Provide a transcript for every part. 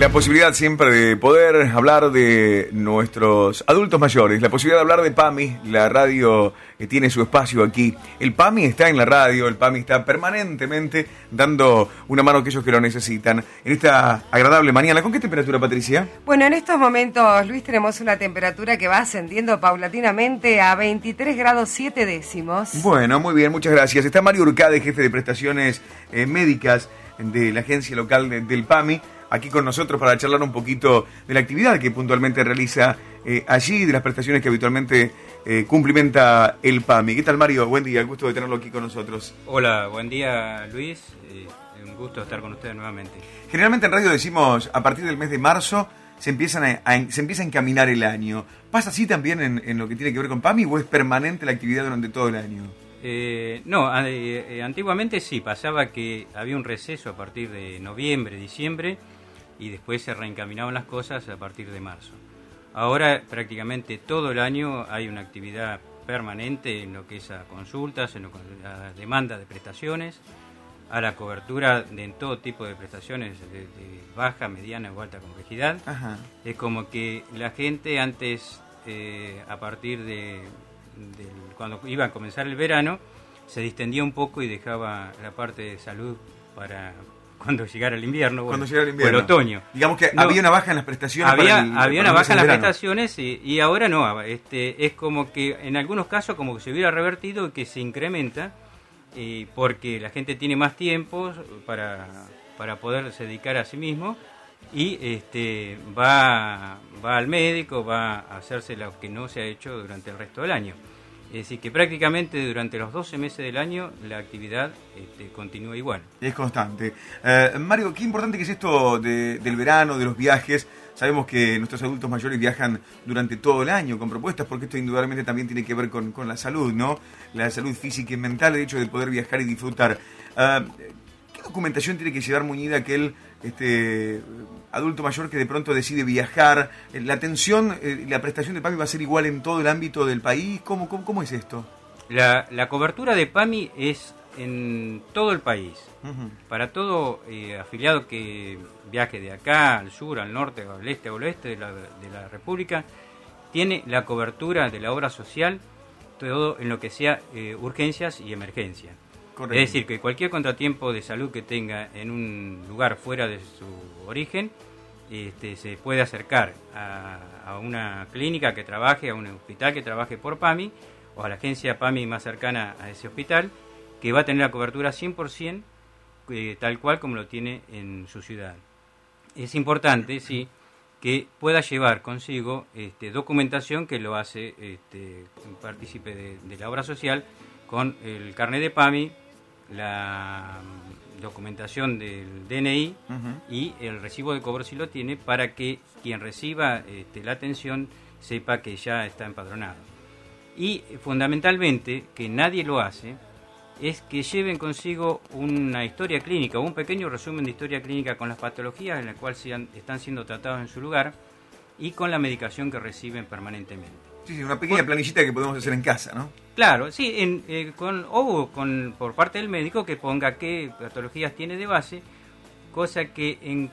La posibilidad siempre de poder hablar de nuestros adultos mayores, la posibilidad de hablar de PAMI, la radio que tiene su espacio aquí. El PAMI está en la radio, el PAMI está permanentemente dando una mano a aquellos que lo necesitan en esta agradable mañana. ¿Con qué temperatura, Patricia? Bueno, en estos momentos, Luis, tenemos una temperatura que va ascendiendo paulatinamente a 23 grados 7 décimos. Bueno, muy bien, muchas gracias. Está Mario Urcade, jefe de prestaciones eh, médicas de la agencia local del PAMI aquí con nosotros para charlar un poquito de la actividad que puntualmente realiza eh, allí, de las prestaciones que habitualmente eh, cumplimenta el PAMI. ¿Qué tal Mario? Buen día, gusto de tenerlo aquí con nosotros. Hola, buen día Luis, eh, un gusto estar con ustedes nuevamente. Generalmente en radio decimos a partir del mes de marzo se, empiezan a, se empieza a encaminar el año. ¿Pasa así también en, en, lo que tiene que ver con PAMI o es permanente la actividad durante todo el año? Eh, no, antiguamente sí, pasaba que había un receso a partir de noviembre, diciembre, y después se reencaminaban las cosas a partir de marzo. Ahora prácticamente todo el año hay una actividad permanente en lo que es a consultas, en lo que a demanda de prestaciones, a la cobertura de en todo tipo de prestaciones de, baja, mediana o alta complejidad. Es como que la gente antes, eh, a partir de, cuando iba a comenzar el verano, se distendía un poco y dejaba la parte de salud para, cuando llegara el invierno, cuando llegara el invierno. o el otoño. Digamos que había una baja en las prestaciones. Había, había una baja en las prestaciones y, ahora no. Este, es como que en algunos casos como que se hubiera revertido y que se incrementa eh, porque la gente tiene más tiempo para, para poderse dedicar a sí mismo y este, va, va al médico, va a hacerse lo que no se ha hecho durante el resto del año. Es decir, que prácticamente durante los 12 meses del año la actividad este, continúa igual. Es constante. Eh, Mario, qué importante que es esto del verano, de los viajes. Sabemos que nuestros adultos mayores viajan durante todo el año con propuestas, porque esto indudablemente también tiene que ver con, la salud, ¿no? La salud física y mental, el hecho de poder viajar y disfrutar. Eh, ¿Qué documentación tiene que llevar muñida aquel este, adulto mayor que de pronto decide viajar, eh, la atención, eh, la prestación de PAMI va a ser igual en todo el ámbito del país. ¿Cómo, cómo, es esto? La, la, cobertura de PAMI es en todo el país. Para todo eh, afiliado que viaje de acá al sur, al norte, al este o al oeste de la, de la República, tiene la cobertura de la obra social, todo en lo que sea urgencias y emergencias. Es decir, que cualquier contratiempo de salud que tenga en un lugar fuera de su origen, este, se puede acercar a, una clínica que trabaje, a un hospital que trabaje por PAMI, o a la agencia PAMI más cercana a ese hospital, que va a tener la cobertura 100% eh, tal cual como lo tiene en su ciudad. Es importante, sí, que pueda llevar consigo este, documentación que lo hace este, partícipe de, de la obra social con el carnet de PAMI, la mm, documentación del DNI y el recibo de cobro si lo tiene para que quien reciba este, la atención sepa que ya está empadronado. Y fundamentalmente, que nadie lo hace, es que lleven consigo una historia clínica, un pequeño resumen de historia clínica con las patologías en las cuales están siendo tratados en su lugar y con la medicación que reciben permanentemente. Sí, una pequeña planillita que podemos hacer en casa, ¿no? Claro, sí, en, eh, con, o con, por parte del médico que ponga qué patologías tiene de base, cosa que en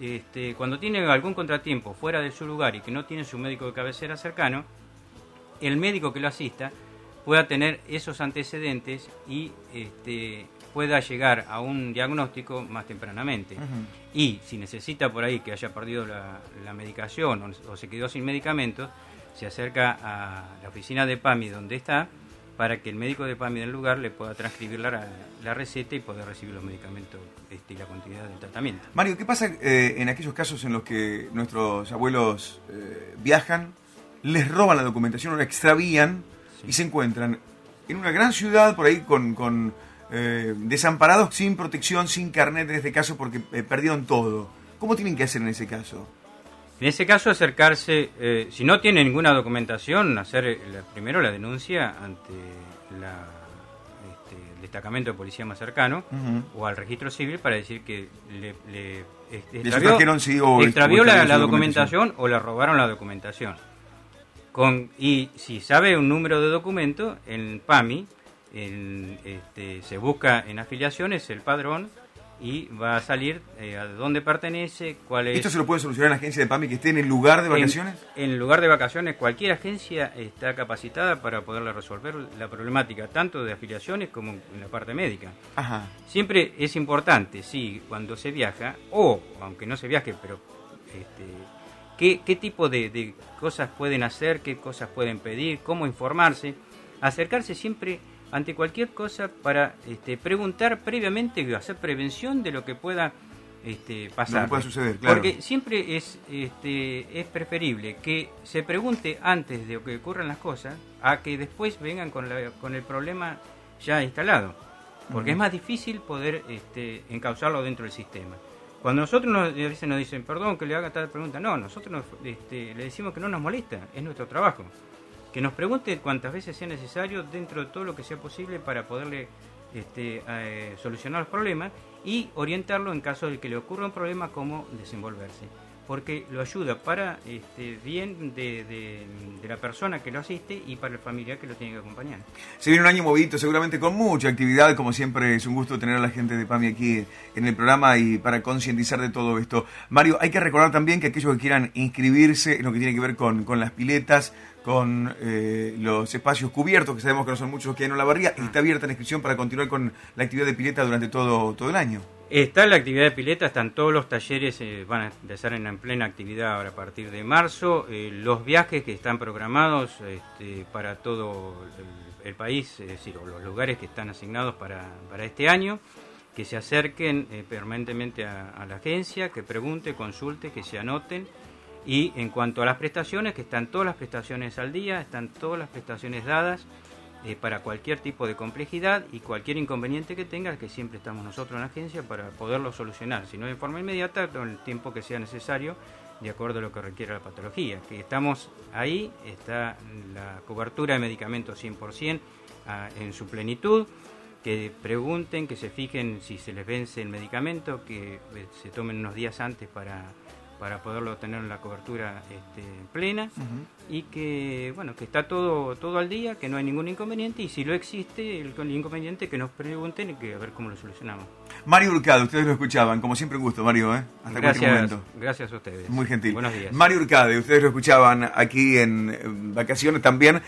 este, cuando tiene algún contratiempo fuera de su lugar y que no tiene su médico de cabecera cercano, el médico que lo asista pueda tener esos antecedentes y este, pueda llegar a un diagnóstico más tempranamente. Y si necesita por ahí que haya perdido la, medicación o se quedó sin medicamentos, se acerca a la oficina de PAMI donde está para que el médico de PAMI del lugar le pueda transcribir la, la receta y poder recibir los medicamentos este, y la cantidad del tratamiento. Mario, ¿qué pasa eh, en aquellos casos en los que nuestros abuelos eh, viajan, les roban la documentación o la extravían y se encuentran en una gran ciudad por ahí con, eh, desamparados sin protección, sin carnet en este caso porque perdieron todo? ¿Cómo tienen que hacer en ese caso? En ese caso, acercarse, eh, si no tiene ninguna documentación, hacer eh, primero la denuncia ante este, el destacamento de policía más cercano o al registro civil para decir que le, extravió, la, documentación o le robaron la documentación. Con, y si sabe un número de documento, en PAMI este, se busca en afiliaciones el padrón y va a salir eh, a dónde pertenece, cuál es... ¿Esto se lo puede solucionar en la agencia de PAMI que esté en el lugar de vacaciones? En, el lugar de vacaciones, cualquier agencia está capacitada para poderle resolver la problemática, tanto de afiliaciones como en la parte médica. Ajá. Siempre es importante, sí, cuando se viaja, o aunque no se viaje, pero este, ¿qué, tipo de, de cosas pueden hacer, qué cosas pueden pedir, cómo informarse, acercarse siempre ante cualquier cosa para este, preguntar previamente y hacer prevención de lo que pueda este, pasar. pueda suceder, claro. Porque siempre es, este, es preferible que se pregunte antes de que ocurran las cosas a que después vengan con, la, con el problema ya instalado. Porque es más difícil poder este, encauzarlo dentro del sistema. Cuando nosotros nos, a veces nos dicen, perdón que le haga tal pregunta, no, nosotros este, le decimos que no nos molesta, es nuestro trabajo que nos pregunte cuantas veces sea necesario dentro de todo lo que sea posible para poderle este, eh, solucionar los problemas y orientarlo en caso de que le ocurra un problema cómo desenvolverse porque lo ayuda para este, bien de, la persona que lo asiste y para el familiar que lo tiene que acompañar. Se viene un año movido, seguramente con mucha actividad, como siempre es un gusto tener a la gente de PAMI aquí en el programa y para concientizar de todo esto. Mario, hay que recordar también que aquellos que quieran inscribirse en lo que tiene que ver con, con las piletas, con eh, los espacios cubiertos, que sabemos que no son muchos que hay en la barriga, y está abierta la inscripción para continuar con la actividad de pileta durante todo, todo el año. Está la actividad de pileta, están todos los talleres, eh, van a empezar en, plena actividad ahora a partir de marzo. Eh, los viajes que están programados este, para todo el, país, es decir, los lugares que están asignados para, este año, que se acerquen eh, permanentemente a, la agencia, que pregunte, consulte, que se anoten. Y en cuanto a las prestaciones, que están todas las prestaciones al día, están todas las prestaciones dadas. Eh, para cualquier tipo de complejidad y cualquier inconveniente que tenga, que siempre estamos nosotros en la agencia para poderlo solucionar, si no de forma inmediata, con el tiempo que sea necesario, de acuerdo a lo que requiere la patología. Que estamos ahí, está la cobertura de medicamentos 100% ah, en su plenitud, que pregunten, que se fijen si se les vence el medicamento, que eh, se tomen unos días antes para para poderlo tener la cobertura este, plena y que bueno que está todo todo al día que no hay ningún inconveniente y si lo existe el, inconveniente que nos pregunten y que a ver cómo lo solucionamos. Mario Urcado ustedes lo escuchaban como siempre un gusto Mario ¿eh? hasta gracias, cualquier momento. gracias a ustedes. Muy gentil. Buenos días. Mario Urcade ustedes lo escuchaban aquí en vacaciones también